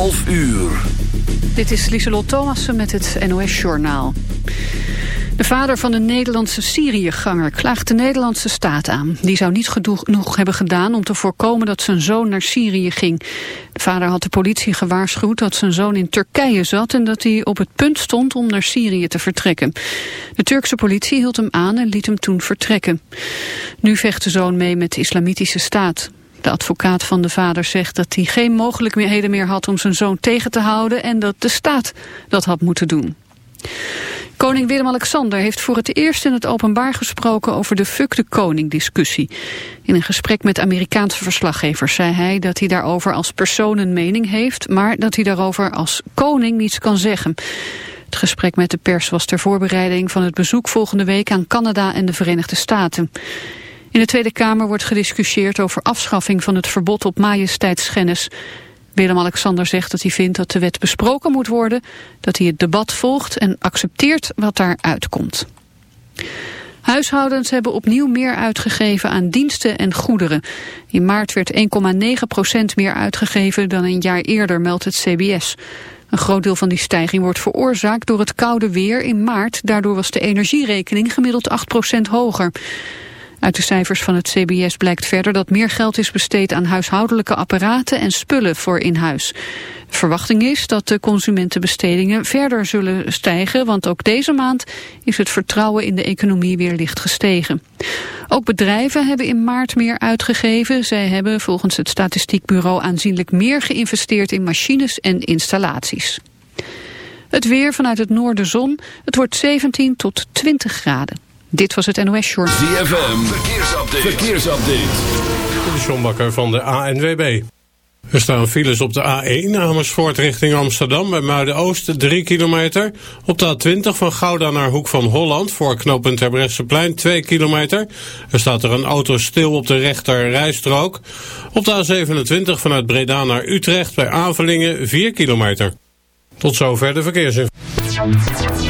11 uur. Dit is Lieselot Thomassen met het NOS-journaal. De vader van een Nederlandse Syriëganger klaagt de Nederlandse staat aan. Die zou niet genoeg hebben gedaan om te voorkomen dat zijn zoon naar Syrië ging. De vader had de politie gewaarschuwd dat zijn zoon in Turkije zat... en dat hij op het punt stond om naar Syrië te vertrekken. De Turkse politie hield hem aan en liet hem toen vertrekken. Nu vecht de zoon mee met de islamitische staat. De advocaat van de vader zegt dat hij geen mogelijkheden meer had om zijn zoon tegen te houden en dat de staat dat had moeten doen. Koning Willem-Alexander heeft voor het eerst in het openbaar gesproken over de fuck de koning discussie. In een gesprek met Amerikaanse verslaggevers zei hij dat hij daarover als persoon een mening heeft, maar dat hij daarover als koning niets kan zeggen. Het gesprek met de pers was ter voorbereiding van het bezoek volgende week aan Canada en de Verenigde Staten. In de Tweede Kamer wordt gediscussieerd over afschaffing van het verbod op majesteitsschennis. Willem-Alexander zegt dat hij vindt dat de wet besproken moet worden, dat hij het debat volgt en accepteert wat daaruit komt. Huishoudens hebben opnieuw meer uitgegeven aan diensten en goederen. In maart werd 1,9% meer uitgegeven dan een jaar eerder, meldt het CBS. Een groot deel van die stijging wordt veroorzaakt door het koude weer in maart. Daardoor was de energierekening gemiddeld 8% hoger. Uit de cijfers van het CBS blijkt verder dat meer geld is besteed aan huishoudelijke apparaten en spullen voor in huis. Verwachting is dat de consumentenbestedingen verder zullen stijgen, want ook deze maand is het vertrouwen in de economie weer licht gestegen. Ook bedrijven hebben in maart meer uitgegeven. Zij hebben volgens het statistiekbureau aanzienlijk meer geïnvesteerd in machines en installaties. Het weer vanuit het noorden zon. Het wordt 17 tot 20 graden. Dit was het NOS Short. ZFM, verkeersupdate. verkeersupdate. De Sjombakker van de ANWB. Er staan files op de A1 Amersfoort richting Amsterdam bij Muiden-Oost 3 kilometer. Op de A20 van Gouda naar Hoek van Holland voor knooppunt Terbrechtseplein 2 kilometer. Er staat er een auto stil op de rechter rijstrook. Op de A27 vanuit Breda naar Utrecht bij Avelingen 4 kilometer. Tot zover de verkeersinformatie.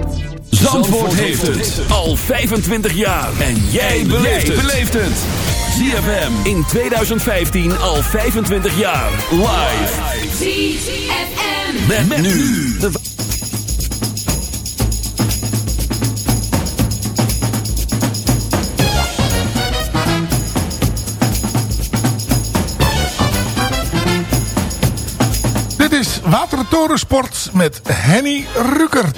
Zandvoort heeft het al 25 jaar. En jij beleeft het. ZFM in 2015 al 25 jaar. Live. ZFM. Met, met nu. De... Dit is Watertorensport met Henny Rukert.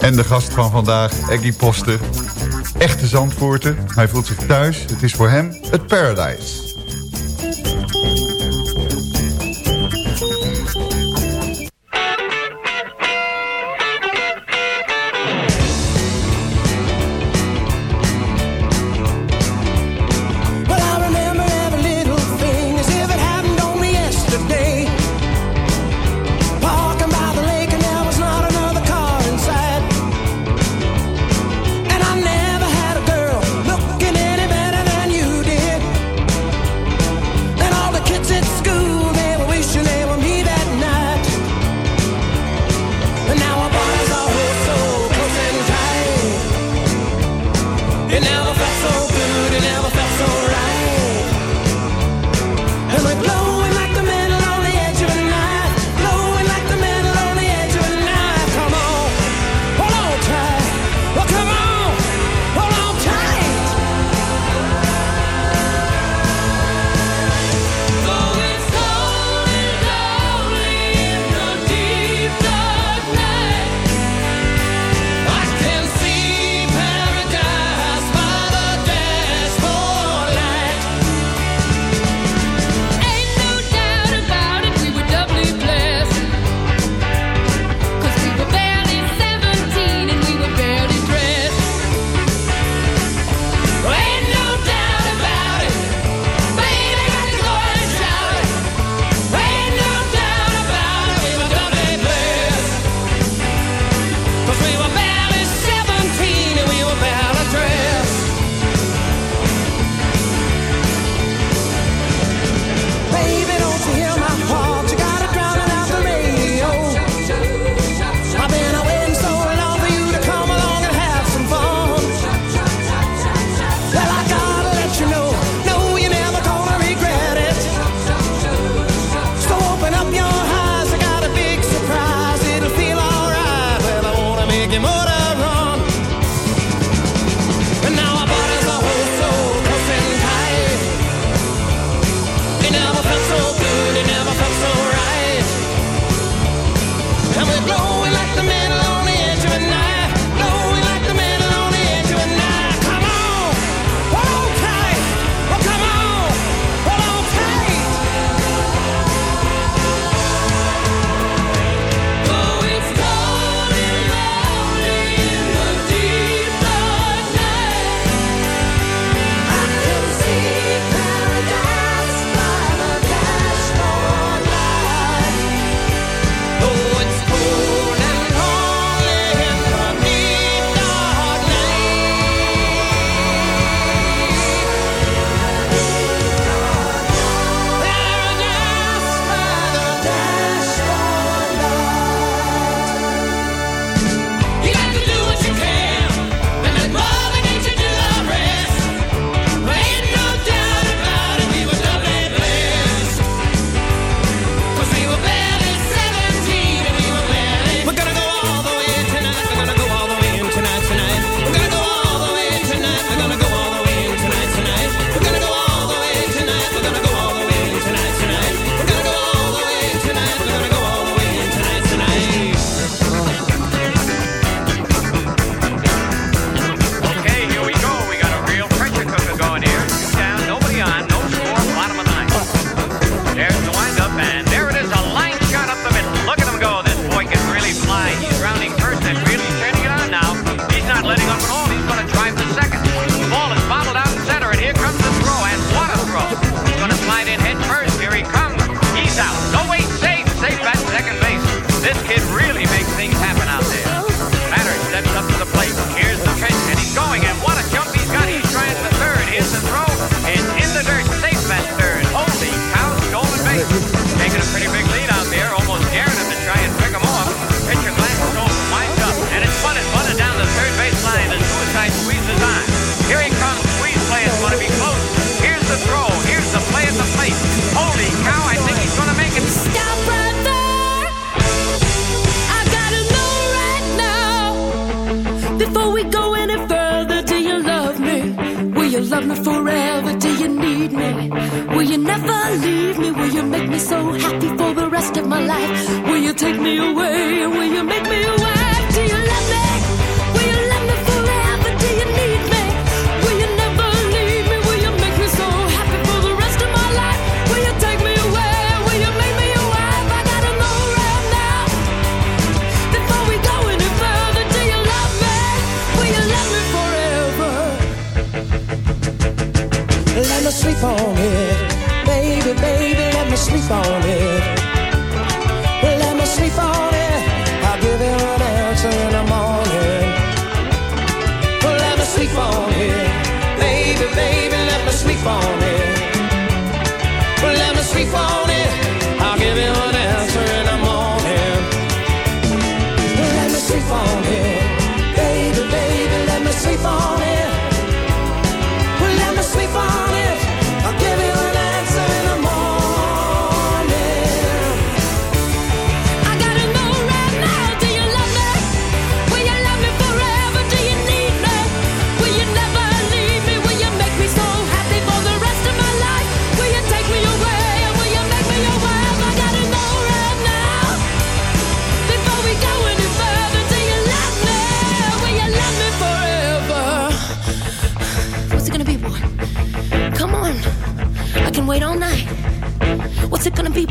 En de gast van vandaag, Eggy Poster. Echte Zandvoorter. Hij voelt zich thuis. Het is voor hem het paradise. Sleep on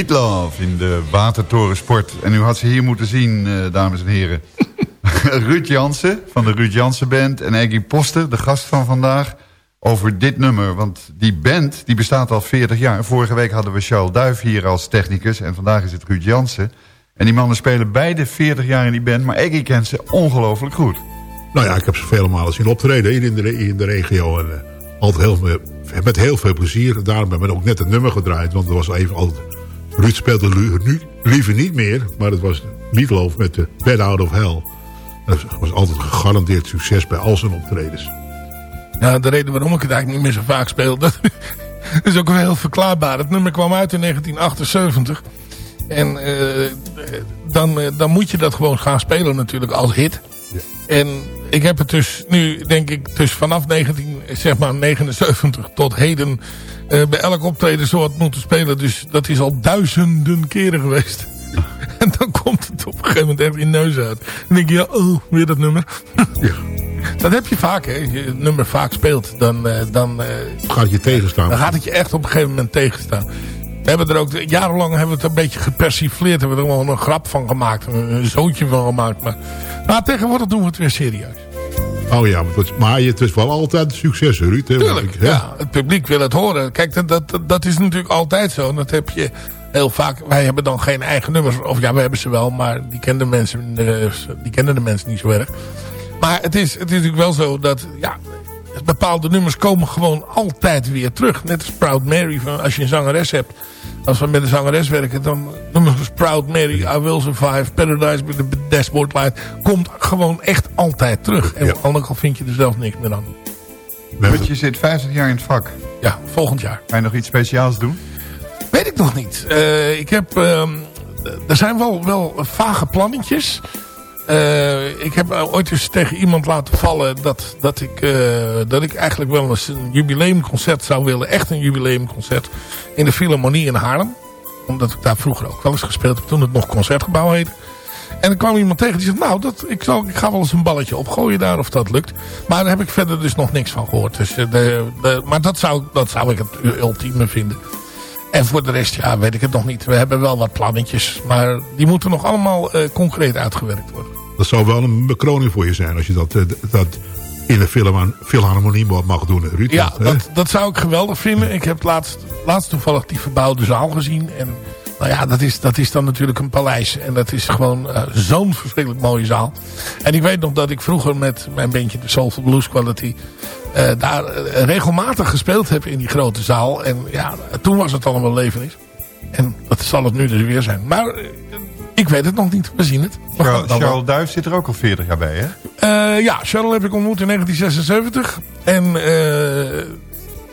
In de Watertoren Sport. En u had ze hier moeten zien, eh, dames en heren. Ruud Jansen van de Ruud Jansen Band en Eggy Poster, de gast van vandaag, over dit nummer. Want die band die bestaat al 40 jaar. Vorige week hadden we Charles Duif hier als technicus en vandaag is het Ruud Jansen. En die mannen spelen beide 40 jaar in die band, maar Eggy kent ze ongelooflijk goed. Nou ja, ik heb ze vele malen zien optreden in de, in de regio. En, eh, altijd heel, met heel veel plezier. Daarom hebben we ook net het nummer gedraaid. Want er was even altijd... Ruud speelde nu liever niet meer. Maar het was Meatloaf met de Bed Out of Hell. Dat was altijd gegarandeerd succes bij al zijn optredens. Ja, de reden waarom ik het eigenlijk niet meer zo vaak speel... dat is ook wel heel verklaarbaar. Het nummer kwam uit in 1978. En eh, dan, eh, dan moet je dat gewoon gaan spelen natuurlijk als hit. En ik heb het dus nu, denk ik, dus vanaf 19, zeg maar 79 tot heden... eh, bij elk optreden zo had moeten spelen. Dus dat is al duizenden keren geweest. En dan komt het op een gegeven moment echt in neus uit. Dan denk je, ja, oh, weer dat nummer. Dat heb je vaak, hè. Je het nummer vaak speelt, dan, eh, dan, Gaat het je tegenstaan? dan gaat het je echt op een gegeven moment tegenstaan. We hebben er ook, jarenlang hebben we het een beetje gepersifleerd. Hebben we er gewoon een grap van gemaakt. Een, zootje van gemaakt. Maar, maar tegenwoordig doen we het weer serieus. Oh ja, maar het, maar het is wel altijd een succes, Ruud. Hè? Tuurlijk, ik- ja. Het publiek wil het horen. Kijk, dat, dat, dat is natuurlijk altijd zo. Dat heb je heel vaak. Wij hebben dan geen eigen nummers. Of ja, we hebben ze wel. Maar die kennen de mensen, eh, die kennen de mensen niet zo erg. Maar het is, het is natuurlijk wel zo dat... Ja, bepaalde nummers komen gewoon altijd weer terug. Net als Proud Mary. Van als je een zangeres hebt. Als we met een zangeres werken. Dan nummers als Proud Mary. I Will Survive. Paradise with the Dashboard Light. Komt gewoon echt altijd terug. En Ja. ook al vind je er zelf niks meer aan. Rut, je zit 50 jaar in het vak. Ja, volgend jaar. Ga je nog iets speciaals doen? Weet ik nog niet. Eh, ik heb... ehm, er zijn wel, wel vage plannetjes. Eh, ik heb ooit eens tegen iemand laten vallen dat, dat, ik, eh, dat ik eigenlijk wel eens een jubileumconcert zou willen. Echt een jubileumconcert in de Philharmonie in Haarlem. Omdat ik daar vroeger ook wel eens gespeeld heb toen het nog Concertgebouw heette. En er kwam iemand tegen die zei, nou, dat, ik, zal, ik ga wel eens een balletje opgooien daar of dat lukt. Maar daar heb ik verder dus nog niks van gehoord. Dus, eh, de, maar dat zou, dat zou ik het ultieme vinden. En voor de rest, ja, weet ik het nog niet. We hebben wel wat plannetjes, maar die moeten nog allemaal concreet uitgewerkt worden. Dat zou wel een bekroning voor je zijn als je dat, eh, dat in de Philharmon- Philharmonie mag doen, Ruud. Ja, dat, dat zou ik geweldig vinden. Ik heb laatst, laatst toevallig die verbouwde zaal gezien. En nou ja, dat is, dat is dan natuurlijk een paleis. En dat is gewoon eh, zo'n verschrikkelijk mooie zaal. En ik weet nog dat ik vroeger met mijn bandje de Soulful Blues Quality... eh, daar regelmatig gespeeld heb in die grote zaal. En ja, toen was het allemaal levenis. En dat zal het nu dus weer zijn. Maar ik weet het nog niet. We zien het. We Charles, het. Charles Duif zit er ook al 40 jaar bij, hè? Eh, ja, Cheryl heb ik ontmoet in 1976. En eh,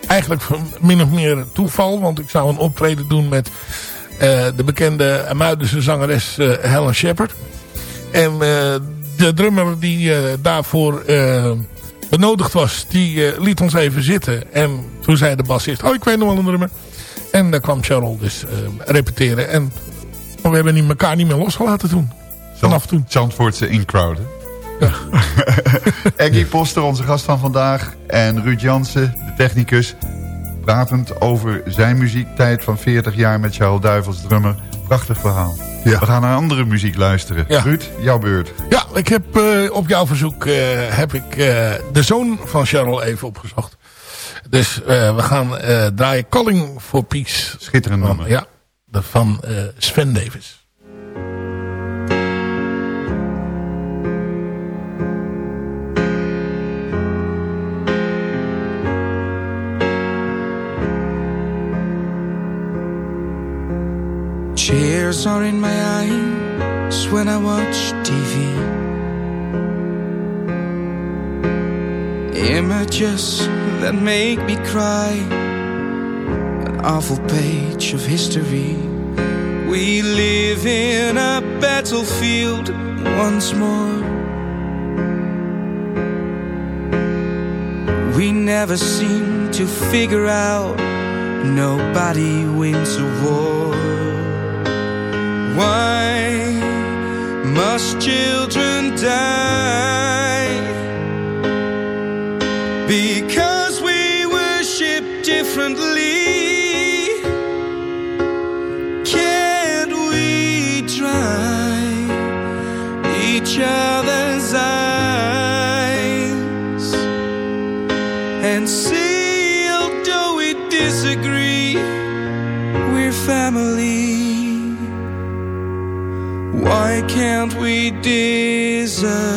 eigenlijk min of meer toeval. Want ik zou een optreden doen met eh, de bekende Muidense zangeres Helen Shepard. En de drummer die daarvoor benodigd was, die liet ons even zitten. En toen zei de bassist, oh ik weet nog wel een drummer. En daar kwam Cheryl dus repeteren. En we hebben elkaar niet meer losgelaten toen. Vanaf toen. Zandvoortse in-crowd? Eggy Poster, onze gast van vandaag. En Ruud Jansen, de technicus. Pratend over zijn muziektijd van 40 jaar met Charles Duif als drummer. Prachtig verhaal. Ja. We gaan naar andere muziek luisteren. Ja. Ruud, jouw beurt. Ja, ik heb eh, op jouw verzoek eh, heb ik eh, de zoon van Cheryl even opgezocht. Dus we gaan draaien Calling for Peace. Schitterend Van, nummer. ja, van eh, Sven Davis. Tears are in my eyes when I watch TV. Images that make me cry. An awful page of history. We live in a battlefield once more. We never seem to figure out nobody wins a war. Why must children die? Because we worship differently. Each other's eyes and see, although we disagree, we're family? Why can't we disagree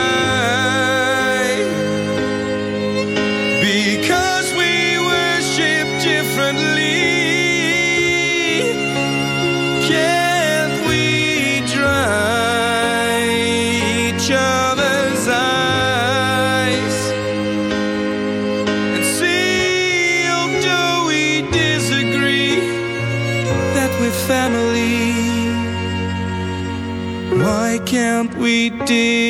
We disagree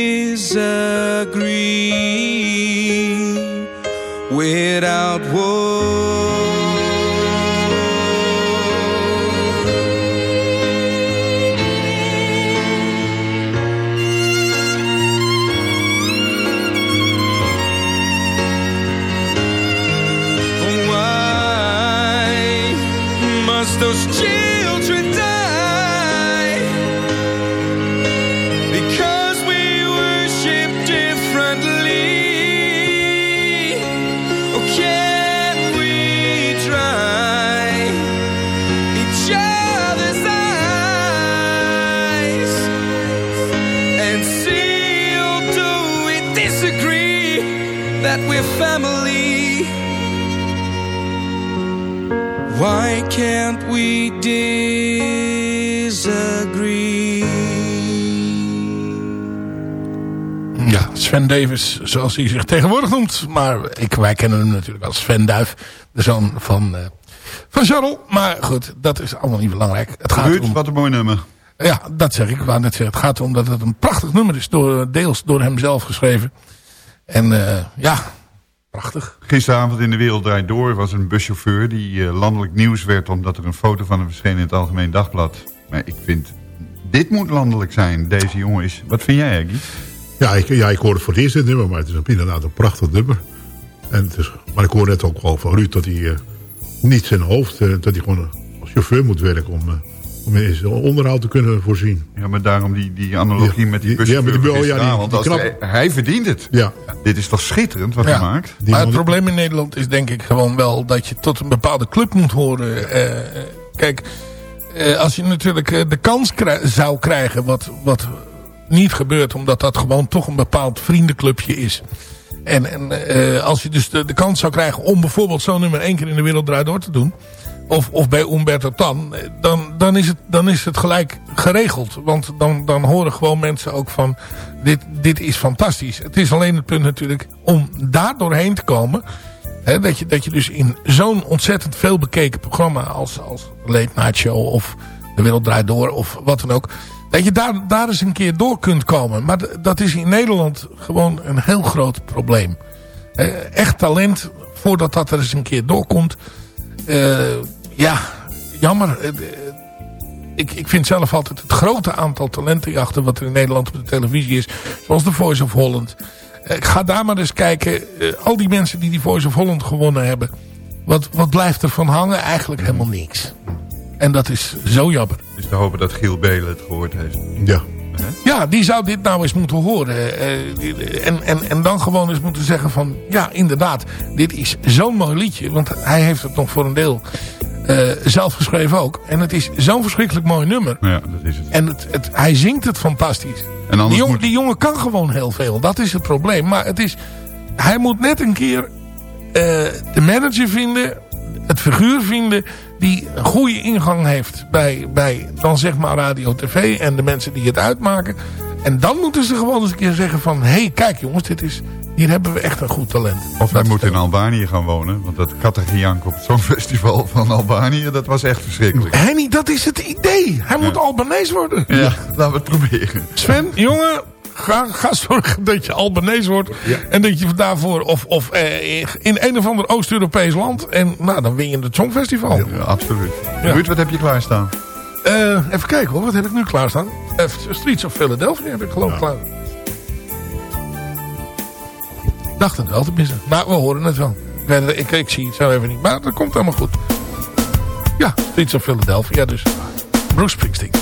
zoals hij zich tegenwoordig noemt. Maar ik, wij kennen hem natuurlijk als Sven Duif. De zoon van, eh van Charles. Maar goed, dat is allemaal niet belangrijk. Het gaat Ruud, om... wat een mooi nummer. Ja, dat zeg ik. Net zeggen. Het gaat erom dat het een prachtig nummer is. Door, deels door hem zelf geschreven. En eh, ja, prachtig. Gisteravond in de Wereld Draait Door was een buschauffeur... die eh, landelijk nieuws werd omdat er een foto van hem verscheen in het Algemeen Dagblad. Maar ik vind, dit moet landelijk zijn. Deze jongen is... Wat vind jij, Eggy? Ja ik, ja, ik hoorde het voor het eerst dit nummer, maar het is inderdaad een prachtig nummer. En het is, maar ik hoor net ook wel van Ruud dat hij eh, niet zijn hoofd... eh, dat hij gewoon als chauffeur moet werken om, eh, om in zijn onderhoud te kunnen voorzien. Ja, maar daarom die, die analogie Ja, met die die- ja, met die- oh, ja, die- die knap- hij, hij verdient het. Ja, Dit is toch schitterend wat Ja. hij maakt? die maar het probleem in Nederland is denk ik gewoon wel dat je tot een bepaalde club moet horen. Kijk, eh, als je natuurlijk de kans krij- zou krijgen, wat, wat niet gebeurt, omdat dat gewoon toch een bepaald vriendenclubje is. En, en eh, als je dus de, de kans zou krijgen om bijvoorbeeld zo'n nummer één keer in de wereld draait door te doen. Of, of bij Umberto Tan. eh, Dan, dan, is het, dan is het gelijk geregeld. Want dan, dan horen gewoon mensen ook van... Dit, dit is fantastisch. Het is alleen het punt natuurlijk om daar doorheen te komen. Hè, dat, je, dat je dus in zo'n ontzettend veel bekeken programma... als, als Late Night Show of De Wereld Draait Door of wat dan ook... dat je daar, daar eens een keer door kunt komen. Maar dat is in Nederland gewoon een heel groot probleem. Eh, echt talent, voordat dat er eens een keer doorkomt... eh, ja, jammer. Eh, ik, ik vind zelf altijd het grote aantal talentenjachten... wat er in Nederland op de televisie is. Zoals The Voice of Holland. Ik ga daar maar eens kijken. al die mensen die die Voice of Holland gewonnen hebben. Wat, wat blijft er van hangen? Eigenlijk helemaal niks. En dat is zo jammer. Dus te hopen dat Giel Belen het gehoord heeft. ja. Ja, die zou dit nou eens moeten horen. Eh, en, en, en dan gewoon eens moeten zeggen van... Ja, inderdaad, dit is zo'n mooi liedje. Want hij heeft het nog voor een deel eh, zelf geschreven ook. En het is zo'n verschrikkelijk mooi nummer. Ja, dat is het. En het, het, hij zingt het fantastisch. En Die anders jongen, moet... die jongen kan gewoon heel veel. Dat is het probleem. Maar het is, hij moet net een keer eh, de manager vinden. Het figuur vinden. Die een goede ingang heeft bij, bij dan zeg maar radio tv. En de mensen die het uitmaken. En dan moeten ze gewoon eens een keer zeggen van... Hé, hey, kijk jongens, dit is, hier hebben we echt een goed talent. Of hij Dat- moet in Albanië gaan wonen. Want dat kattengejank op het Songfestival van Albanië... dat was echt verschrikkelijk. Henny, dat is het idee. Hij moet Albanees worden. Ja, laten we het proberen. Sven, jongen, ga, ga zorgen dat je Albanees wordt. En dat je daarvoor, of, of eh, in een of ander Oost-Europees land. En nou, dan win je het Songfestival. Ja, absoluut. Ja. Ruud, wat heb je klaarstaan? Eh, even kijken hoor, wat heb ik nu klaarstaan? Uh, Streets of Philadelphia heb ik geloof ik klaar. Ik dacht het wel te missen. Maar we horen het wel. Ik, ik, ik zie het zo even niet. Maar dat komt helemaal goed. Ja, Streets of Philadelphia dus. Bruce Springsteen.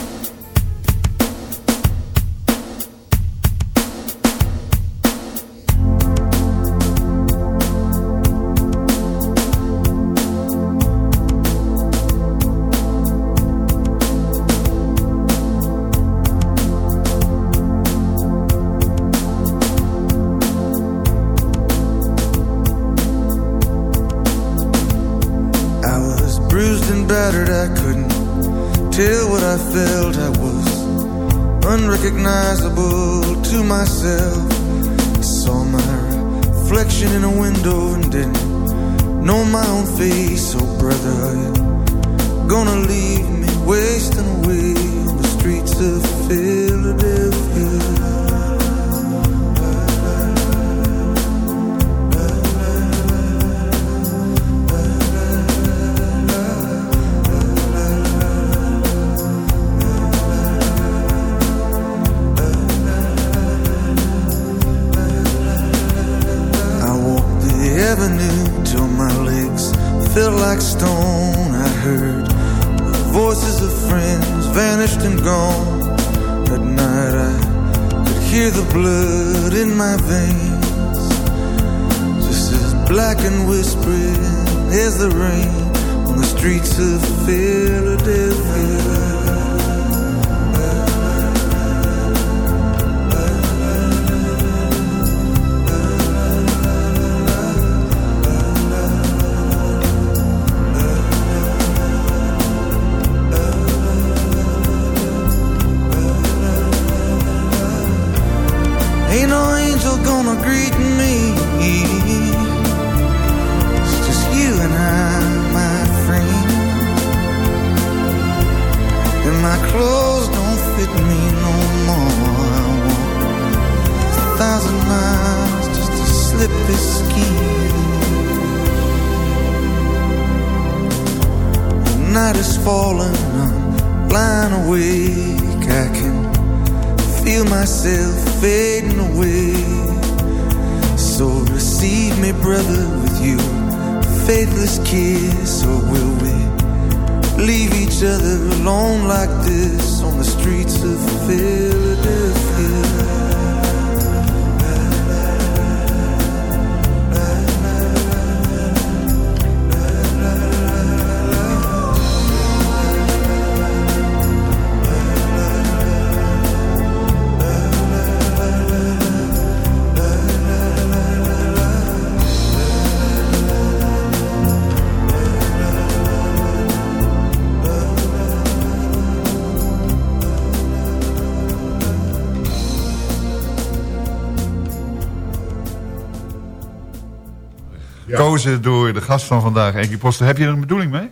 Door de gast van vandaag, Enkie Poster. Heb je er een bedoeling mee?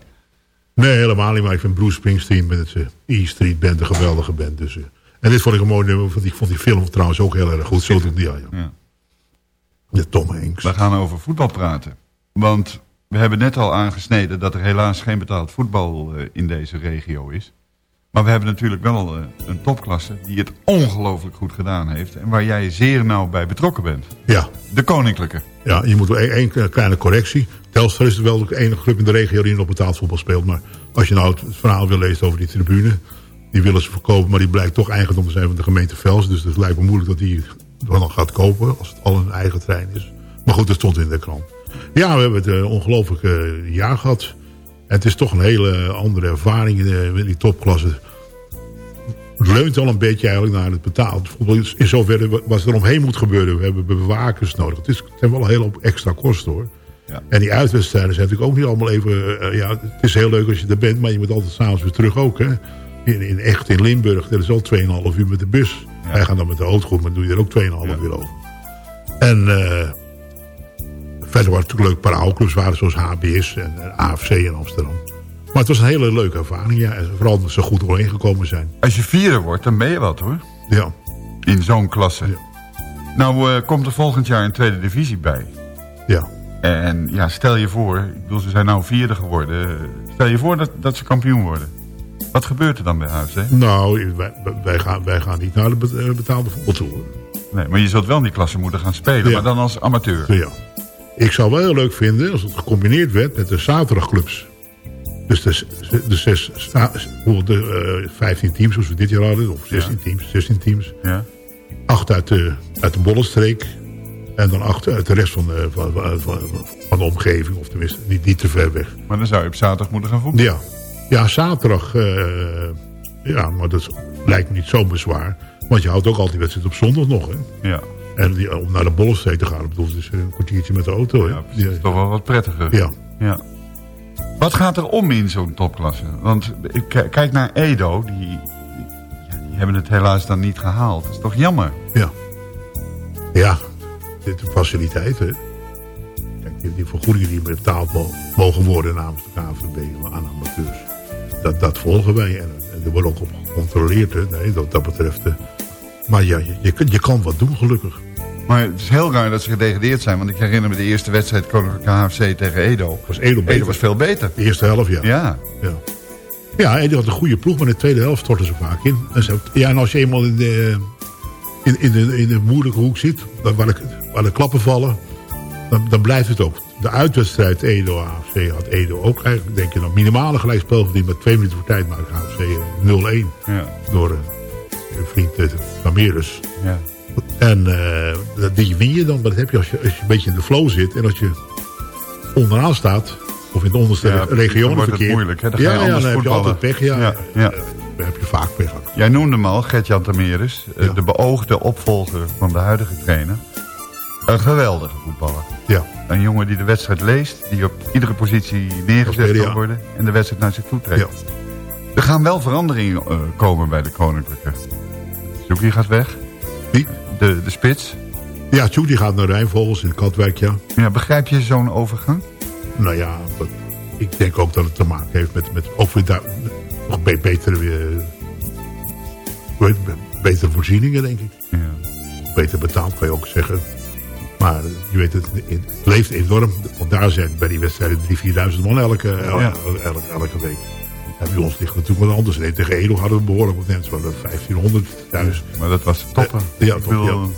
Nee, helemaal niet. Maar ik vind Bruce Springsteen met het E Street Band een geweldige band. Dus, eh, en dit vond ik een mooi nummer. Want ik vond die film trouwens ook heel erg goed. Zo ja, ja. Ja. De Tom Hanks. We gaan over voetbal praten. Want we hebben net al aangesneden dat er helaas geen betaald voetbal eh, in deze regio is. Maar we hebben natuurlijk wel eh, een topklasse die het ongelooflijk goed gedaan heeft. En waar jij zeer nauw bij betrokken bent. Ja. De Koninklijke. Ja, je moet wel één één kleine correctie. Telstar is wel de enige club in de regio die nog betaald voetbal speelt. Maar als je nou het verhaal wil lezen over die tribune... die willen ze verkopen, maar die blijkt toch eigendom te zijn van de gemeente Vels. Dus het lijkt me moeilijk dat die nog gaat kopen... als het al een eigen trein is. Maar goed, dat stond in de krant. Ja, we hebben het uh, ongelooflijk uh, jaar gehad. Het is toch een hele andere ervaring in, in die topklasse. Het leunt al een beetje eigenlijk naar het betaald voetbal. In zoverre was er omheen moet gebeuren. We hebben bewakers nodig. Het, is, het zijn wel een hele hoop extra kosten hoor. Ja. En die uitwedstrijden zijn natuurlijk ook niet allemaal even... Uh, ja, het is heel leuk als je er bent, maar je moet altijd s'avonds weer terug ook. Hè? In, in Echt in Limburg, dat is al 2,5 uur met de bus. Ja. Wij gaan dan met de autogroep, maar dan doe je er ook 2,5 Ja. uur over. En uh, verder waren het natuurlijk leuk paraalclubs waren zoals HBS en, AFC in Amsterdam. Maar het was een hele leuke ervaring, ja. En vooral dat ze goed doorheen gekomen zijn. Als je vierde wordt, dan ben je wat hoor. Ja, In zo'n klasse. Ja. Nou eh, komt er volgend jaar een tweede divisie bij. ja. En ja, stel je voor, ik bedoel, ze zijn nou vierde geworden. Stel je voor dat, dat ze kampioen worden. Wat gebeurt er dan bij HFC? Nou, wij, wij, gaan, wij gaan niet naar de eh, betaalde voetbal toe. hoor. Nee, maar je zult wel in die klasse moeten gaan spelen, Ja. maar dan als amateur. Ja. Ik zou wel heel leuk vinden als het gecombineerd werd met de zaterdagclubs. Dus de, de zes, de eh, 15 teams zoals we dit jaar hadden, of 16 teams, 16 teams. Ja? Acht uit de, uit de Bollenstreek. En dan acht uit de rest van de, van, van, van, de omgeving, of tenminste niet, niet te ver weg. Maar dan zou je op zaterdag moeten gaan voetballen. Ja, ja zaterdag, eh, ja, maar dat lijkt me niet zo bezwaar. Want je houdt ook altijd wedstrijd op zondag nog, hè. Ja, En die, om naar de Bollenstreek te gaan, bedoel, is een kwartiertje met de auto, hè. ja precies. Dat is toch wel wat prettiger. Ja. Ja. Wat gaat er om in zo'n topklasse? Want kijk naar Edo, die, die, ja, die hebben het helaas dan niet gehaald. Dat is toch jammer? Ja. Ja, dit is faciliteit, hè. Kijk, die, die vergoedingen die betaald mo- mogen worden namens de KNVB aan amateurs. Dat, dat volgen wij. En, en er wordt ook op gecontroleerd, hè. Nee, dat, dat betreft... eh, maar ja, je, je, kunt- je kan wat doen, gelukkig. Maar het is heel raar dat ze gedegradeerd zijn. Want ik herinner me de eerste wedstrijd Koninklijke HFC tegen Edo. Was Edo beter. Edo was veel beter. De eerste helft, ja. Ja. Ja, die had een goede ploeg, maar in de tweede helft stortten ze vaak in. En, ze, ja, en als je eenmaal in de, in, in de, in de moeilijke hoek zit, waar de, waar de klappen vallen, dan, dan blijft het ook. de uitwedstrijd Edo-AFC had Edo ook eigenlijk, denk je, een minimale gelijkspel verdiend met twee minuten voor tijd maakt AFC 0-1 Ja. door eh, een vriend uh, Ramirez. Ja. En dat- die win je dan, maar dat heb je als, je als je een beetje in de flow zit en als je onderaan staat, of in de onderste Ja, regionen wordt het moeilijk, hè? Dan ja, ja, dan heb je altijd pech. Ja, Ja, ja. Eh, dan heb je vaak pech. Jij noemde hem al, Gert-Jan Tameres, eh, Ja. de beoogde opvolger van de huidige trainer. Een geweldige voetballer. Ja. Een jongen die de wedstrijd leest, die op iedere positie neergezet kan worden en de wedstrijd naar zich toe trekt. Ja. Er gaan wel veranderingen eh, komen bij de Koninklijke. Zoekie gaat weg, Wie? De, de spits. Ja, Tjoe die gaat naar Rijnvogels in Katwijk, ja. Ja, begrijp je zo'n overgang? Nou ja, dat, ik denk ook dat het te maken heeft met, met ook weer daar, nog betere, eh, betere voorzieningen, denk ik. Ja. Beter betaald, kan je ook zeggen. Maar eh, je weet, het, het leeft enorm. Want daar zijn bij die wedstrijden 3.000, 4.000 man elke, Ja. elke, elke week. En bij ons ligt het natuurlijk wat anders. Nee, tegen Edo hadden we behoorlijk wat mensen. We hadden 1500 thuis. Maar dat was toppen. Ja, top, bedoel,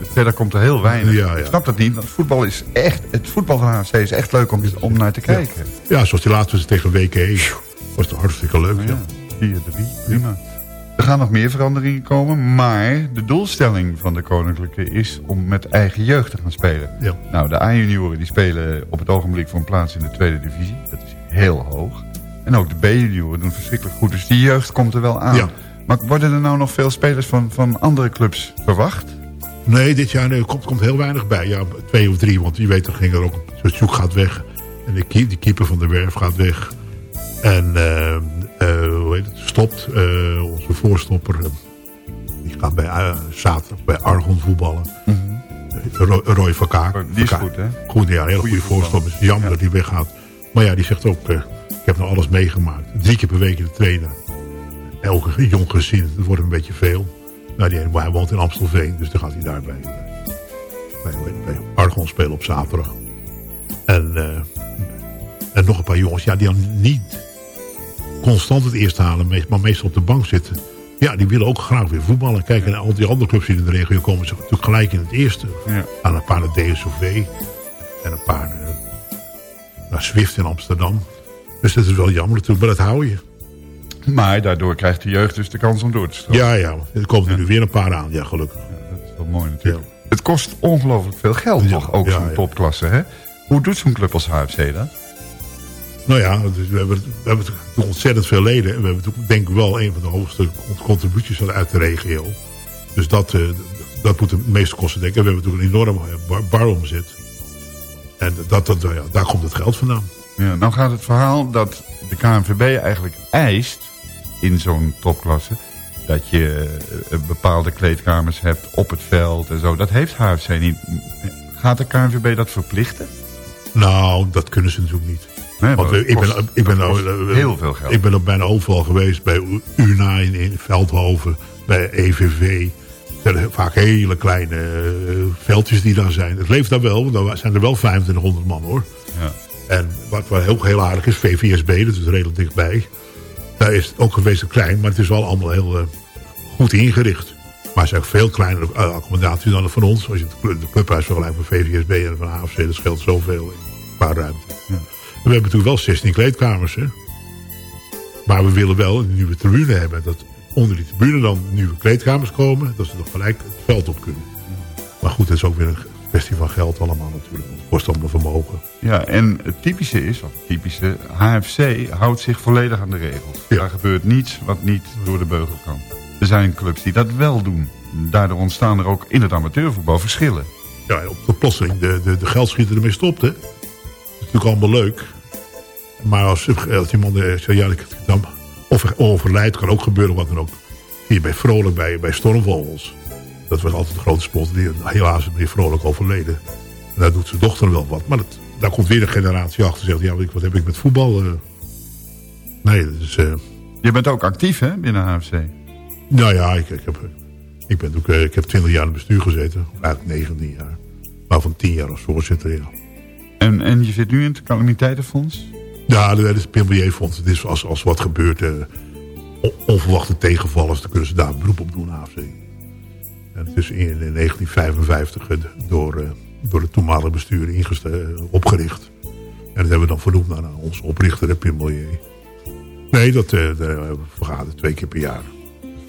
Verder komt er heel weinig. Ja, ja. Ik snap dat niet, want voetbal is echt, het voetbal van HFC is echt leuk om, om naar te kijken. Ja, zoals die laatste tegen WK. Was het hartstikke leuk, ja. Ja, 4-3, prima. Er gaan nog meer veranderingen komen, maar de doelstelling van de Koninklijke is om met eigen jeugd te gaan spelen. Ja. Nou, de A-junioren die spelen op het ogenblik voor een plaats in de tweede divisie. Dat is heel hoog. En ook de B-junioren doen verschrikkelijk goed, dus die jeugd komt er wel aan. Ja. Maar worden er nou nog veel spelers van, van andere clubs verwacht? Nee, dit jaar nee, komt, komt heel weinig bij. Ja, twee of drie, want je weet, er ging er ook... Zoek gaat weg. En de, keep- de keeper van de Werf gaat weg. En eh, eh, hoe heet het, stopt. eh, onze voorstopper. die gaat bij, zaterdag bij Argon voetballen. Roy, Roy van Kaak. Mhm. Oh, Die is goed, hè? Goed, ja, een hele goede voorstopper. Jammer Ja. dat hij weggaat. Maar ja, die zegt ook... ik heb nou alles meegemaakt. Drie keer per week in de trainen. Elke jong gezin. Dat wordt een beetje veel. Nou, die, hij woont in Amstelveen. Dus dan gaat hij daar bij, bij, Argon spelen op zaterdag. En, eh, en nog een paar jongens. Ja, die dan niet constant het eerste halen. Maar meestal op de bank zitten. Ja, die willen ook graag weer voetballen. Kijk, en al die andere clubs die in de regio komen... ze natuurlijk gelijk in het eerste. Ja. Aan een paar naar DSOV. En een paar naar Zwift in Amsterdam. Dus dat is wel jammer natuurlijk. Maar dat hou je. Maar daardoor krijgt de jeugd dus de kans om door te stromen. Ja, ja. Er komen er nu weer een paar aan. Ja, gelukkig. Dat is wel mooi natuurlijk. Het kost ongelooflijk veel geld toch, ook zo'n topklasse, hè? Hoe doet zo'n club als HFC dat? Nou ja, we hebben, we hebben natuurlijk ontzettend veel leden. En we hebben natuurlijk, denk ik wel een van de hoogste contributies uit de regio. Dus dat, eh, dat moet de meeste kosten dekken. En we hebben natuurlijk een enorme eh, bar, baromzet. En dat, dat, ja, daar komt het geld vandaan. Ja, nou gaat het verhaal dat de KNVB eigenlijk eist in zo'n topklasse... dat je eh, bepaalde kleedkamers hebt op het veld en zo. Dat heeft HFC niet. Gaat de KNVB dat verplichten? Nou, dat kunnen ze natuurlijk niet. Nee, Want eh, ik ben, ik ben nou, eh, heel veel geld. Ik ben ook bijna overal geweest. Bij UNA in, in Veldhoven, bij EVV. Er zijn vaak hele kleine eh, veldjes die daar zijn. Het leeft daar wel, want daar zijn er wel 2500 man hoor. Ja. En wat wel heel, heel aardig is, VVSB, dat is redelijk dichtbij. Daar is het ook geweest klein, maar het is wel allemaal heel eh, goed ingericht. Maar het zijn ook veel kleinere eh, accommodaties dan van ons. Als je het clubhuis vergelijkt met VVSB en van AFC, dat scheelt zoveel qua ruimte. En we hebben natuurlijk wel 16 kleedkamers, hè. Maar we willen wel een nieuwe tribune hebben. Dat onder die tribune dan nieuwe kleedkamers komen. Dat ze dan gelijk het veld op kunnen. Maar goed, het is ook weer een kwestie van geld allemaal natuurlijk. Het kost allemaal vermogen. Ja, en het typische is, of het typische, HFC houdt zich volledig aan de regels. Ja. Daar gebeurt niets wat niet door de beugel kan. Er zijn clubs die dat wel doen. Daardoor ontstaan er ook in het amateurvoetbal verschillen. Ja, op de plotseling de, de, de geldschieter ermee stopt, hè. Dat is natuurlijk allemaal leuk. Maar als, als iemand eh, zegt, ja, ik, dan, of overlijdt, kan ook gebeuren, wat dan ook. Hier bij Vrolijk, bij, bij Stormvogels. Dat was altijd een grote sport. Die, helaas is meneer Vrolijk overleden. En daar doet zijn dochter wel wat. Maar dat, daar komt weer een generatie achter. Zegt, ja, wat heb ik met voetbal? eh? nee, dus... eh, Je bent ook actief, hè, binnen HFC? nou ja, ik, ik, heb, ik, ben ook, eh, ik heb 20 jaar in het bestuur gezeten. Eigenlijk 19 jaar. Maar van 10 jaar als voorzitter, ja. En, en je zit nu in het calamiteitenfonds? Ja, dat is het PMBJ-fonds. Het is als, als wat gebeurt, eh, on- onverwachte tegenvallers, dan kunnen ze daar een beroep op doen, AFC. Het is in, in 1955 eh, door, eh, door het toenmalige bestuur eh, opgericht. En dat hebben we dan vernoemd naar onze oprichter, Pim Milieu. Nee, dat, eh hebben we vergaderd twee keer per jaar.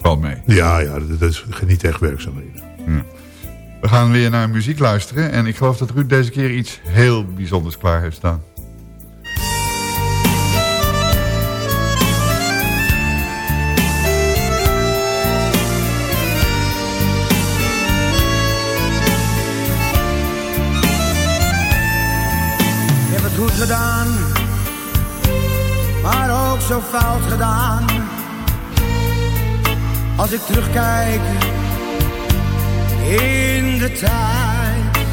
Valt mee. Ja, ja, dat, dat is niet echt werkzaamheden. We gaan weer naar muziek luisteren. En ik geloof dat Ruud deze keer iets heel bijzonders klaar heeft staan. Als ik terugkijk in de tijd.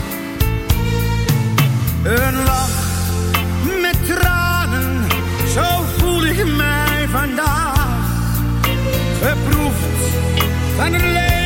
Een lach met tranen, zo voel ik mij vandaag. Geproefd van het leven,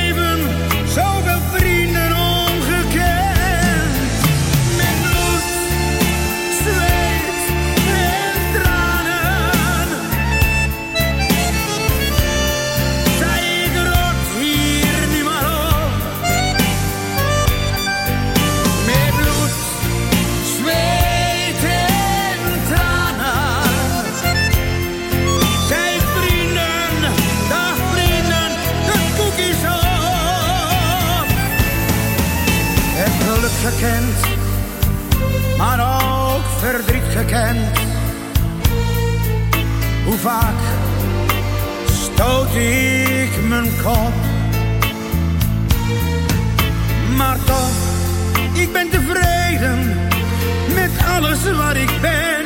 vaak stoot ik mijn kop, maar toch, ik ben tevreden met alles wat ik ben.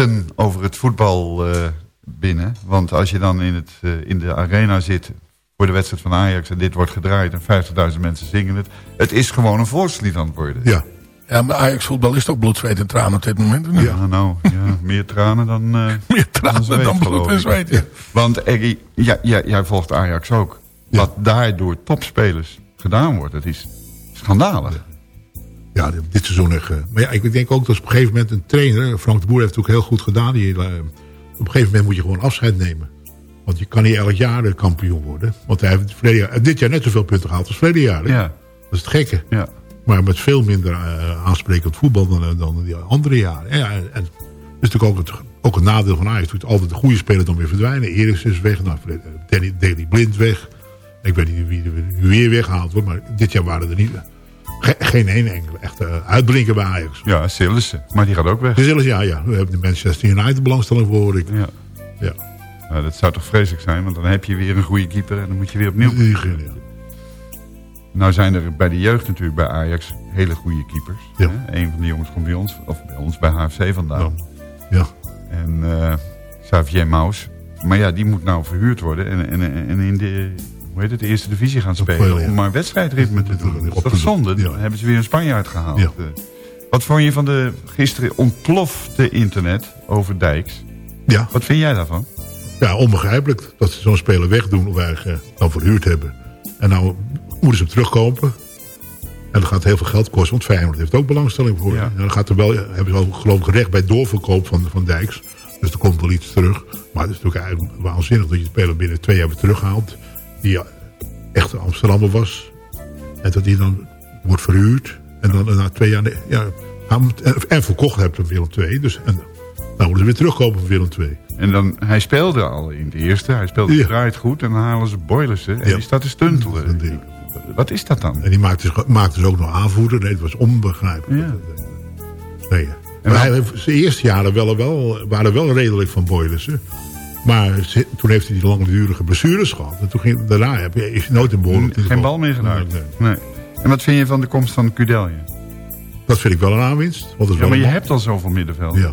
Gedachten over het voetbal eh, binnen. Want als je dan in, het, eh, in de arena zit voor de wedstrijd van Ajax... en dit wordt gedraaid en 50.000 mensen zingen het... het is gewoon een volkslied aan het worden. Ja. Ja, maar Ajax voetbal is toch bloed, zweet en tranen op dit moment? Ja, nou, ja, meer tranen dan... eh, Meer tranen zweet, dan bloed geloof en zweet, ja. Want Eggy, ja, ja, jij volgt Ajax ook. Wat daar door topspelers gedaan wordt, dat is schandalig. Ja, dit seizoen echt. eh, Maar ja, ik denk ook dat op een gegeven moment een trainer... Frank de Boer heeft het ook heel goed gedaan. Die, eh, op een gegeven moment moet je gewoon afscheid nemen. Want je kan niet elk jaar de kampioen worden. Want hij heeft jaar, dit jaar net zoveel punten gehaald als verleden jaar. hè? Ja, Dat is het gekke. ja. maar met veel minder eh, aansprekend voetbal dan, eh, dan die andere jaren. Ja, en, en dat is natuurlijk ook het, ook het nadeel van Ajax. doet altijd de goede spelers dan weer verdwijnen. Eris is weg, nou, eh, Danny, Blind weg. Ik weet niet wie er weer weggehaald wordt, maar dit jaar waren er niet... ge- geen één enkele echte eh, uitblinker bij Ajax. Ja, Sillissen. Maar die gaat ook weg. Is ja, ja, we hebben de Manchester United belangstelling voor, hoor ik. Ja. Ja. Nou, dat zou toch vreselijk zijn, want dan heb je weer een goede keeper en dan moet je weer opnieuw. Die- ja. Nou zijn er bij de jeugd natuurlijk bij Ajax hele goede keepers. Ja. Hè? Een van die jongens komt bij ons, of bij ons bij HFC vandaan. Ja. En eh Xavier Maus. Maar ja, die moet nou verhuurd worden en, en, en in de, hoe heet het, de eerste divisie gaan spelen. wel, ja. Om maar wedstrijdritme te doen. Dat is Op toch te zonde? Dan hebben ze weer een Spanjaard gehaald. Eh, Wat vond je van de gisteren ontplofte internet over Dijks? Ja. Wat vind jij daarvan? Ja, onbegrijpelijk dat ze zo'n speler wegdoen of eigenlijk eh, dan verhuurd hebben. En nou moeten ze hem terugkopen. En dat gaat heel veel geld kosten, want Feyenoord heeft ook belangstelling voor. Ja. En dan gaat er wel, hebben ze ook geloof ik recht bij doorverkoop van, van Dijks. Dus er komt wel iets terug. Maar het is natuurlijk eigenlijk waanzinnig dat je de speler binnen twee jaar weer terughaalt. Die echt een Amsterdammer was. En dat hij dan wordt verhuurd. En dan na twee jaar ja, en verkocht hebt van Willem II. Dus, en, nou moeten ze weer terugkopen van Willem II. En dan, hij speelde al in de eerste. Hij speelde Ja. draait goed. En dan halen ze Boylissen. En Ja. die staat te stuntelen. Wat is dat dan? En die maakte, dus- maakte dus ook nog aanvoerder. Nee, het was onbegrijpelijk. Ja. Nee. Maar hij zijn eerste jaren wel, wel, waren wel redelijk van Boylissen. Maar ze- toen heeft hij die langdurige blessures gehad. En toen ging, daarna heb je, is nooit in behoorlijk... Geen bal meer gebruikt. Nee, nee. Nee. En wat vind je van de komst van Kudelje? Dat vind ik wel een aanwinst. Want Ja, wel maar een je hebt al zoveel middenveld. Ja.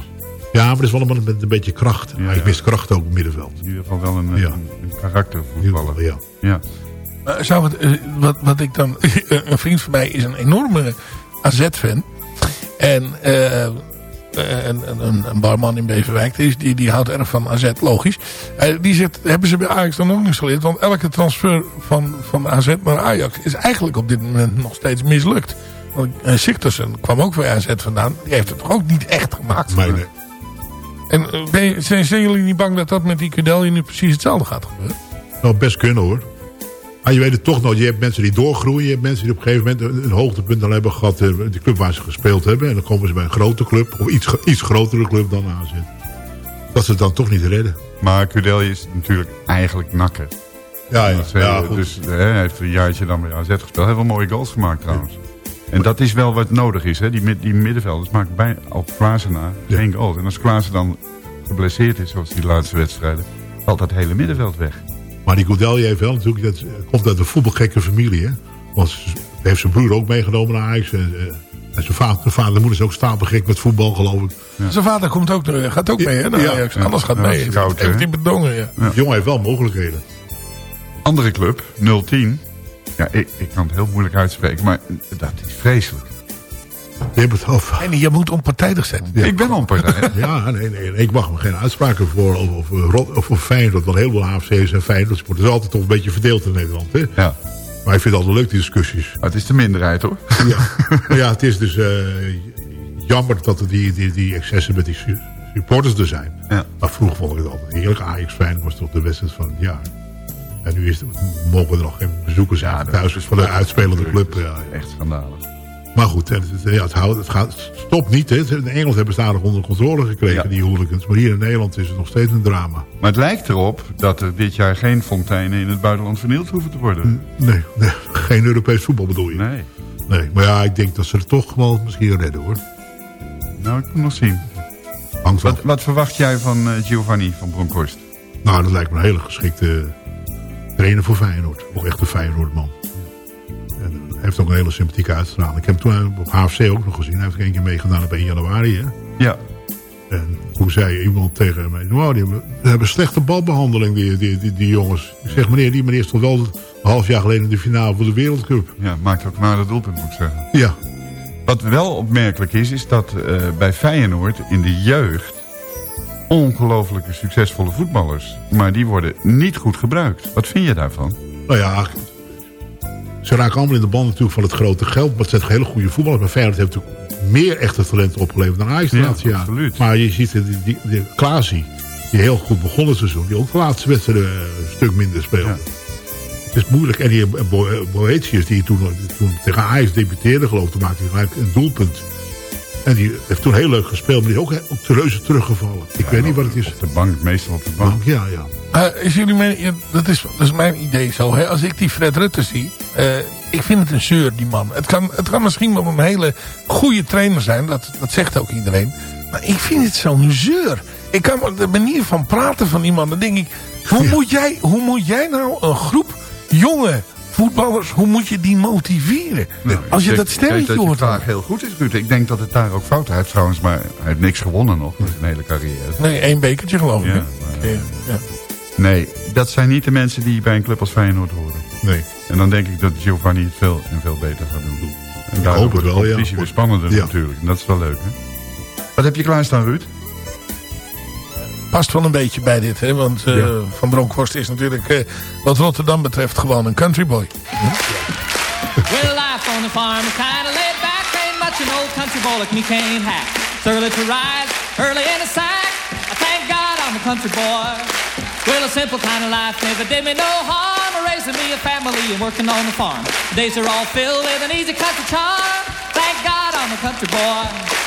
ja, maar dat is wel een man met een beetje kracht. Ja, hij ja. mist kracht ook op het middenveld. In ieder geval wel een, Ja. een, een karaktervoetballer. Ja. Ja. Maar zou het, eh, wat, wat ik dan... een vriend van mij is een enorme AZ-fan. En eh, een, een, een- een barman in Beverwijk, die, is- die, die houdt erg van AZ, logisch. Eh, die zegt, hebben ze bij Ajax dan ook niet geleerd? Want elke transfer van, van AZ naar Ajax is eigenlijk op dit moment nog steeds mislukt. Want uh, Siktorsson kwam ook bij AZ vandaan. Die heeft het toch ook niet echt gemaakt. Nee. En eh, zijn, zijn jullie niet bang dat dat met die Kudelje nu precies hetzelfde gaat gebeuren? Nou, best kunnen hoor. Maar je weet het toch nooit. Je hebt mensen die doorgroeien. Je hebt mensen die op een gegeven moment een, hoogtepunt al hebben gehad. eh, De club waar ze gespeeld hebben. En dan komen ze bij een grote club. Of iets, iets grotere club dan AZ. Dat ze het dan toch niet redden. Maar Kudelje is natuurlijk eigenlijk nakker. Ja, ja. Dus hè, hij heeft een jaartje dan bij AZ gespeeld. Hij heeft wel mooie goals gemaakt trouwens. En dat is wel wat nodig is. Hè? Die, die middenvelders maken bij, op Klaassen na Ja. geen goals. En als Klaassen dan geblesseerd is, zoals die laatste wedstrijden... valt dat hele middenveld weg. Maar die Goudelje heeft wel natuurlijk... Dat komt uit een voetbalgekke familie. Hè? Want heeft zijn broer ook meegenomen naar Ajax. En, eh, en zijn vader, zijn vader en moeder is ook stapelgek met voetbal geloof ik. Zijn vader komt ook, eh, gaat ook mee, hè? naar Ja. Ajax. Ja. Alles gaat Ja, mee. scout, heeft hij bedongen, ja. De jongen heeft wel mogelijkheden. Andere club, 010. Ja, ik, ik kan het heel moeilijk uitspreken, maar dat is vreselijk. Je hebt het over... En je moet onpartijdig zijn. Ik ben onpartij. Ja, nee, nee, ik mag me geen uitspraken voor over, over, Rot- over Feyenoord. Want heel veel AFC's en Feyenoord sporten is altijd toch een beetje verdeeld in Nederland. Hè? ja, Maar ik vind het altijd leuk, die discussies. maar het is de minderheid hoor. Ja, ja het is dus eh, jammer dat er die, die, die excessen met die su- supporters er zijn. Ja. Maar vroeger vond ik het altijd heerlijk. Ajax Feyenoord was toch de wedstrijd van het jaar. En nu is het, mogen er nog geen bezoekers dat thuis is van de uitspelende club. Ja, ja. Echt schandalig. Maar goed, het, het- ja, het, houdt, het gaat, stopt niet. Hè. In Engeland hebben ze aardig onder controle gekregen, Ja. die hooligans. Maar hier in Nederland is het nog steeds een drama. Maar het lijkt erop dat er dit jaar geen fonteinen in het buitenland vernield hoeven te worden. Nee, nee, geen Europees voetbal bedoel je? Nee. Nee, maar ja, ik denk dat ze het toch wel misschien redden hoor. Nou, ik moet nog zien. Hangt. Wat, wat verwacht jij van eh, Giovanni van Bronckhorst? Nou, dat lijkt me een hele geschikte trainer voor Feyenoord. Ook echt een Feyenoordman. Heeft ook een hele sympathieke uitstraling. Ik heb hem toen op HFC ook nog gezien. Hij heeft er één keer meegedaan op 1 januari. Hè? Ja, En toen zei iemand tegen mij... Wow, die hebben, hebben slechte balbehandeling, die, die, die, die jongens. Ik zeg, meneer, die meneer stond wel een half jaar geleden in de finale voor de Wereldcup. ja maakt ook een aardig doelpunt moet ik zeggen. Ja, Wat wel opmerkelijk is, is dat eh, bij Feyenoord in de jeugd... ongelooflijke succesvolle voetballers. Maar die worden niet goed gebruikt. Wat vind je daarvan? nou ja... Ze raken allemaal in de band natuurlijk van het grote geld. Maar het zijn hele goede voetballers. Maar Feyenoord heeft natuurlijk meer echte talenten opgeleverd dan Ajax de Ja, laatste absoluut. Maar je ziet die, die, die Klaasie, die heel goed begonnen het seizoen. Die ook de laatste wedstrijden eh, een stuk minder speelde. Het is moeilijk. En die Bo- Boetius, die toen, toen tegen Ajax debuteerde, geloof ik, maakte gelijk een doelpunt. En die heeft toen heel leuk gespeeld, maar die is ook, ook te reuze teruggevallen. Ik weet niet wat het is. Op de bank, meestal op de bank. Ja, ja. Eh, is jullie mijn, dat, is, dat is mijn idee zo. Hè? Als ik die Fred Rutte zie. eh, ik vind het een zeur, die man. Het kan, het kan misschien wel een hele goede trainer zijn. Dat, dat zegt ook iedereen. Maar ik vind het zo'n zeur. Ik kan de manier van praten van iemand. Dan denk ik. Hoe, moet jij, hoe moet jij nou een groep jonge voetballers. Hoe moet je die motiveren? Als je Ik dat denk- stemmetje Ik denk hoort. dat vraag heel goed is, Ruud. Ik denk dat het daar ook fout is. Hij heeft trouwens maar hij heeft niks gewonnen nog in zijn hele carrière. Nee, één bekertje geloof ik. Ja? Ja, ja. Nee, dat zijn niet de mensen die bij een club als Feyenoord horen. Nee. En dan denk ik dat Giovanni het veel en veel beter gaat doen. En daardoor hoop het wel, ja. competitie weer spannender Ja. natuurlijk. En dat is wel leuk, hè? Wat heb je klaarstaan, Ruud? Past wel een beetje bij dit. Hè? Want eh, Ja. Van Bronckhorst is natuurlijk eh, wat Rotterdam betreft gewoon een countryboy. Well, life on the farm is kinda laid back. Ain't much an old country boy like me can't hack. It's early to rise, early in the sack. I thank God I'm a country boy. Well, a simple kind of life never did me no harm. Raising me a family and working on the farm. Days are all filled with an easy country charm. Thank God I'm a country boy.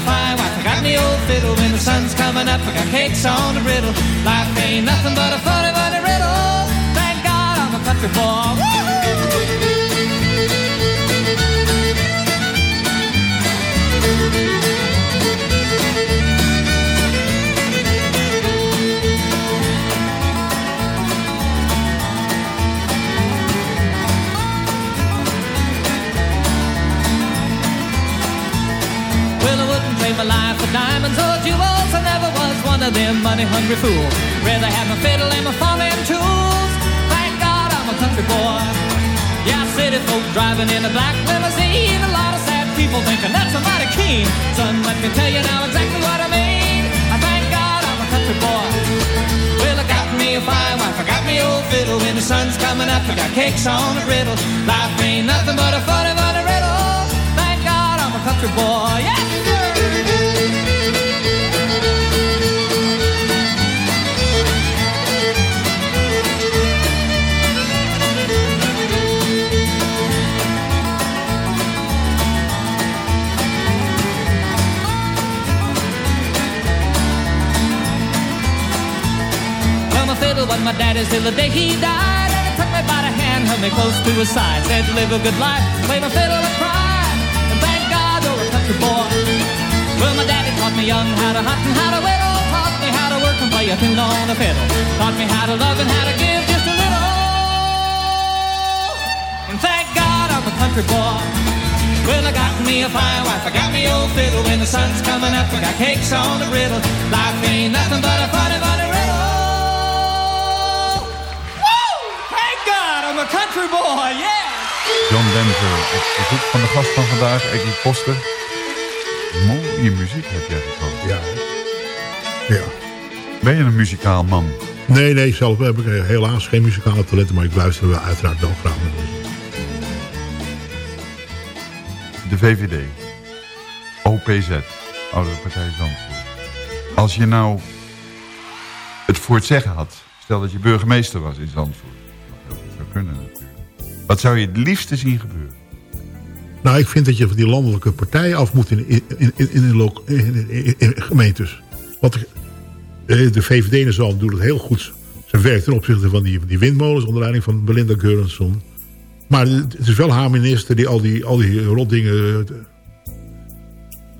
A fine wife, I got me old fiddle. When the sun's coming up, I got cakes on the griddle. Life ain't nothing but a funny, funny riddle. Thank God I'm a country boy. Well, trade my life for diamonds or jewels. I never was one of them money-hungry fools. Rather have my fiddle and my farming tools. Thank God I'm a country boy. Yeah, city folk driving in a black limousine. A lot of sad people thinking that's a mighty keen. Son, let me tell you now exactly what I mean. I thank God I'm a country boy. Well, I got me a fine wife, I got me old fiddle. When the sun's coming up, I got cakes on the griddle. Life ain't nothing but a funny, funny riddle. Thank God I'm a country boy. Yeah. My till the day he died. And he took me by the hand, held me close to his side. Said, live a good life, play my fiddle and cry. And thank God you're a country boy. Taught me young how to hunt and how to whittle. Taught me how to work and play a tune on the fiddle. Taught me how to love and how to give just a little. And thank God I'm a country boy. Well, I got me a fine wife, I got me old fiddle. When the sun's coming up, I got cakes on the griddle. Life ain't nothing but a funny, funny riddle. Woo! Thank God I'm a country boy, yeah! John Denver, op bezoek van de gast van vandaag, Eggy Poster. Mooie muziek heb jij gekozen. Ja. Ja. Ben je een muzikaal man? Nee, nee, zelf heb ik helaas geen muzikale talenten, maar ik luister wel uiteraard wel graag naar muziek. De VVD. OPZ. Oudere Partij Zandvoort. Als je nou het voor het zeggen had. Stel dat je burgemeester was in Zandvoort. Goed zou kunnen natuurlijk. Wat zou je het liefste zien gebeuren? Nou, ik vind dat je van die landelijke partijen af moet in, in, in, in, gemeentes. Want eh, de VVD in Zalm doet het heel goed. Zijn werk ten opzichte van die, die windmolens onder leiding van Belinda Geurenson. Maar het is wel haar minister die al die, al die rotdingen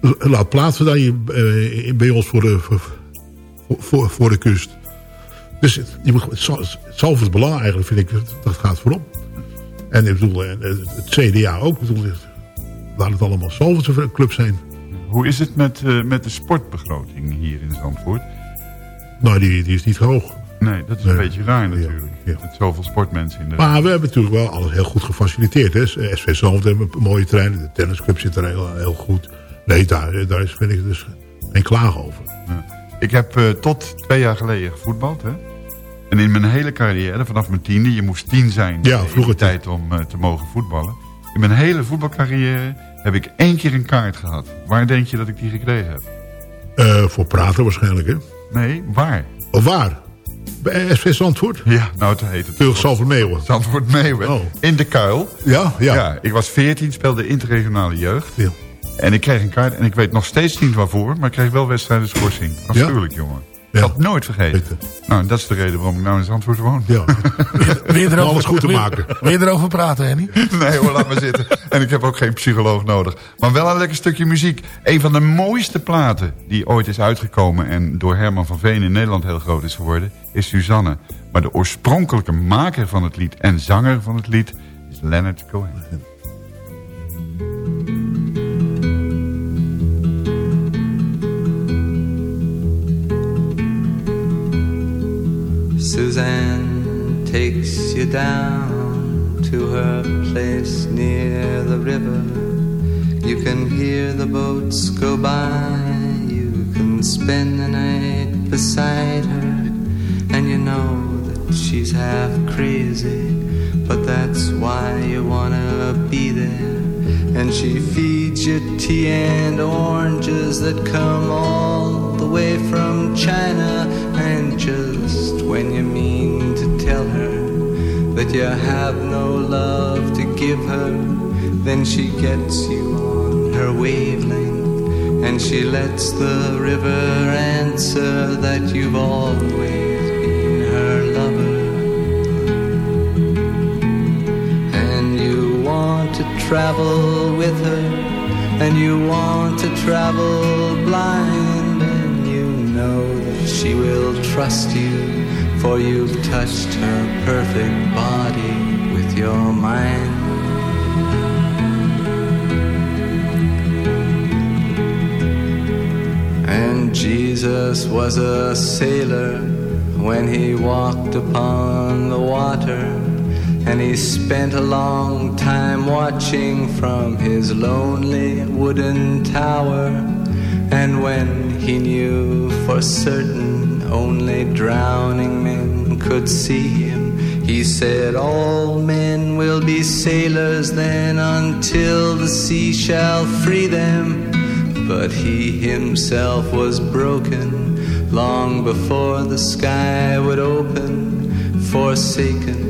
eh, laat plaatsen hier, eh, bij ons voor de, voor, voor, de kust. Dus het, je het, zal, het zal voor het belang eigenlijk, vind ik, dat gaat voorop. En ik bedoel, het CDA ook. Ik bedoel, laat het allemaal Zalvertse club zijn. Hoe is het met, eh, met de sportbegroting hier in Zandvoort? Nou, die, die is niet hoog. Nee, dat is een beetje raar natuurlijk. Met zoveel sportmensen in de... Maar we hebben natuurlijk wel alles heel goed gefaciliteerd. Hè. SV Zandvoort heeft een mooie trein. De tennisclub zit er heel, heel goed. Nee, daar, daar is, vind ik dus geen klagen over. Ja. Ik heb eh, tot twee jaar geleden gevoetbald. Hè? En in mijn hele carrière, vanaf mijn tiende... je moest tien zijn Ja, vroeger tijd om eh, te mogen voetballen. In mijn hele voetbalcarrière heb ik één keer een kaart gehad. Waar denk je dat ik die gekregen heb? Eh, voor praten waarschijnlijk, hè? Nee, waar? Of waar? Bij SV Zandvoort? Ja, nou het heet het. Tuurlijk, Zandvoort Meeuwen. Zandvoort Meeuwen. Oh. In de Kuil. Ja, ja. Ja, ik was 14, speelde interregionale jeugd. Ja. En ik kreeg een kaart en ik weet nog steeds niet waarvoor... maar ik kreeg wel wedstrijden schorsing. Afschuwelijk, jongen. Ik Ja. had het nooit vergeten. Nou, dat is de reden waarom ik nou in Zandvoort woon. Ja. Wil je erover- Om alles goed te maken. Wil je erover praten, Henny? Nee hoor, laat maar zitten. En ik heb ook geen psycholoog nodig. Maar wel een lekker stukje muziek. Een van de mooiste platen die ooit is uitgekomen... en door Herman van Veen in Nederland heel groot is geworden... is Suzanne. Maar de oorspronkelijke maker van het lied en zanger van het lied... is Leonard Cohen. Suzanne takes you down to her place near the river. You can hear the boats go by. You can spend the night beside her. And you know that she's half crazy. But that's why you wanna be there. And she feeds you tea and oranges that come all the way from China. And just when you mean to tell her that you have no love to give her, then she gets you on her wavelength. And she lets the river answer that you've always travel with her, and you want to travel blind, and you know that she will trust you, for you've touched her perfect body with your mind. And Jesus was a sailor when he walked upon the water. And he spent a long time watching from his lonely wooden tower. And when he knew for certain only drowning men could see him, he said, All men will be sailors then until the sea shall free them. But he himself was broken long before the sky would open, forsaken,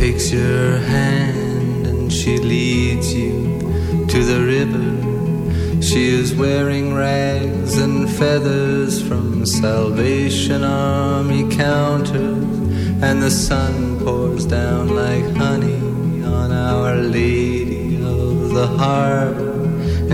Takes your hand and she leads you to the river. She is wearing rags and feathers from Salvation Army counters, and the sun pours down like honey on Our Lady of the Harbor.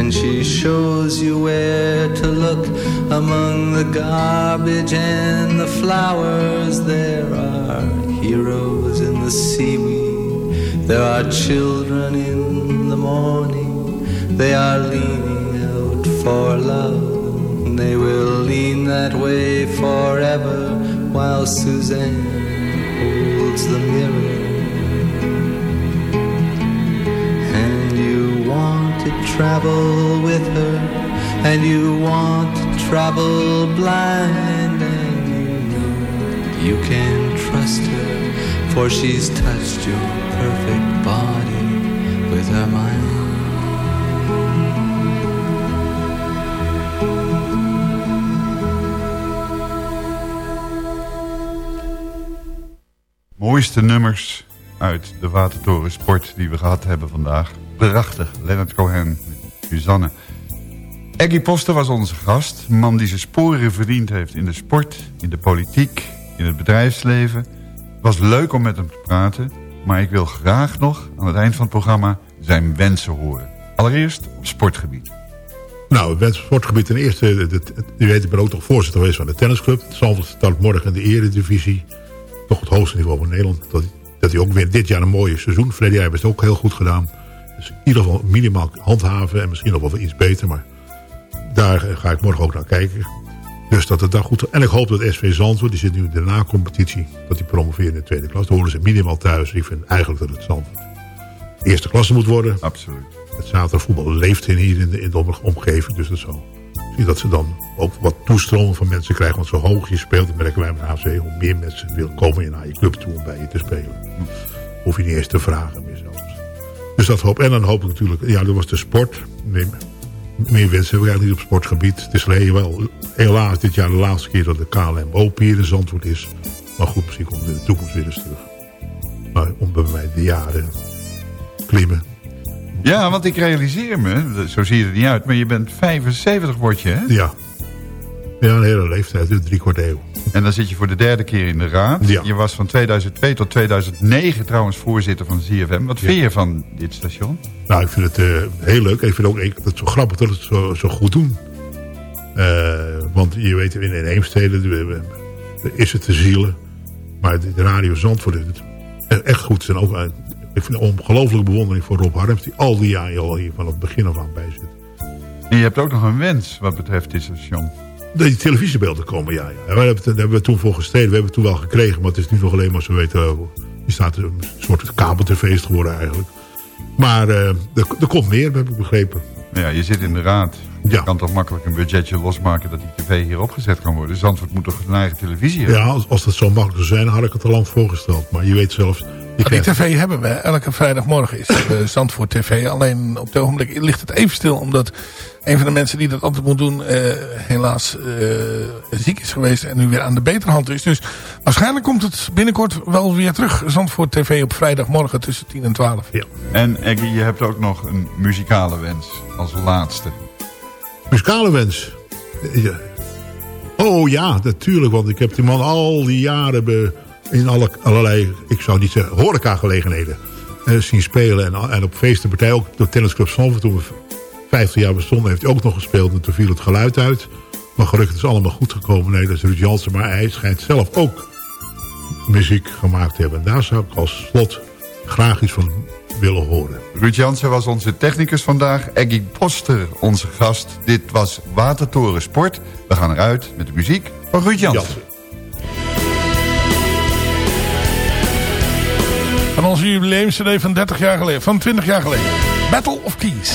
And she shows you where to look among the garbage and the flowers. There are heroes in the seaweed, there are children in the morning. They are leaning out for love. They will lean that way forever while Suzanne holds the mirror. Travel with her, and you want to travel blind, and you know you can trust her, for she's touched your perfect body with her mind. Mooiste nummers uit de Watertoren Sport die we gehad hebben vandaag. Prachtig, Leonard Cohen, Suzanne. Eggy Poster was onze gast. Een man die zijn sporen verdiend heeft in de sport, in de politiek, in het bedrijfsleven. Het was leuk om met hem te praten. Maar ik wil graag nog aan het eind van het programma zijn wensen horen. Allereerst op sportgebied. Nou, het sportgebied ten eerste, u weet, ik ben ook toch voorzitter geweest van de tennisclub. Zandvoort start morgen in de eredivisie. Toch het hoogste niveau van Nederland. Dat, dat hij ook weer dit jaar een mooie seizoen. Verleden jaar hebben ze het ook heel goed gedaan. Dus in ieder geval minimaal handhaven en misschien nog wel iets beter. Maar daar ga ik morgen ook naar kijken. Dus dat het daar goed... En ik hoop dat SV Zandvoort, die zit nu in de na-competitie... dat die promoveert in de tweede klas. Dan horen ze minimaal thuis. Ik vind eigenlijk dat het Zandvoort eerste klasse moet worden. Absoluut. Het zaterdagvoetbal leeft in hier in de, in de omgeving. Dus dat zo. Zie dat ze dan ook wat toestromen van mensen krijgen. Want zo hoog je speelt, dan merken wij met HC... hoe meer mensen willen komen je naar je club toe om bij je te spelen. Hoef je niet eens te vragen meer. Dus dat hoop. En dan hoop ik natuurlijk... Ja, dat was de sport. Meer, meer wensen hebben we eigenlijk niet op sportgebied. Het is alleen wel helaas dit jaar de laatste keer dat de KLM hier in Zandvoort is. Maar goed, misschien komt het in de toekomst weer eens terug. Maar om bij mij de jaren klimmen. Ja, want ik realiseer me, zo zie je er niet uit... maar je bent 75 word je, hè? Ja. Ja, een hele leeftijd, dus drie kwart eeuw. En dan zit je voor de derde keer in de raad. Ja. Je was van 2002 tot 2009 trouwens voorzitter van ZFM. Wat vind je van dit station? Nou, ik vind het eh, heel leuk. Ik vind ook ik, het zo grappig dat het zo, zo goed doen. Eh, want je weet, in, in Heemstede we- is het te zielen. Maar de, Radio Zandvoort is het echt goed. En ook, eh, ik vind een ongelooflijke bewondering voor Rob Harms... die al die jaren al hier van het begin af aan bij zit. En je hebt ook nog een wens wat betreft dit station. Dat die televisiebeelden komen, ja. ja. En hebben, we- daar hebben we toen voor gestreden. We hebben het toen wel gekregen, maar het is nu nog alleen maar zo weten... eh, die staat een soort kabeltv geworden eigenlijk. Maar eh, er, er komt meer, heb ik begrepen. Ja, je zit in de raad. Je kan toch makkelijk een budgetje losmaken dat die tv hier opgezet kan worden. Zandvoort moet toch een eigen televisie hebben? Ja, als, als dat zo makkelijk zou zijn, had ik het al lang voorgesteld. Maar je weet zelfs... Je Die tv hebben we. Elke vrijdagmorgen is uh, Zandvoort TV. Alleen op het ogenblik ligt het even stil. Omdat een van de mensen die dat altijd moet doen... eh, helaas eh, ziek is geweest. En nu weer aan de beterhand is. Dus waarschijnlijk komt het binnenkort wel weer terug. Zandvoort TV op vrijdagmorgen tussen 10 en 12. Ja. En Eggy, je hebt ook nog een muzikale wens als laatste. Muzikale wens. Ja. Oh ja, natuurlijk. Want ik heb die man al die jaren be- in alle, allerlei, ik zou niet zeggen, horecagelegenheden eh, zien spelen. En, en op feestenpartijen, ook de tennisclub Zandvoort, toen we 50 jaar bestonden, heeft hij ook nog gespeeld. En toen viel het geluid uit. Maar gelukkig is het allemaal goed gekomen. Nee, dat is Ruud Jansen. Maar hij schijnt zelf ook muziek gemaakt te hebben. En daar zou ik als slot graag iets van willen horen. Ruud Jansen was onze technicus vandaag. Eggy Poster, onze gast. Dit was Watertoren Sport. We gaan eruit met de muziek van Ruud Jansen. Jansen. Van onze jubileumcd van 30 jaar geleden. Van 20 jaar geleden. Battle of Keys.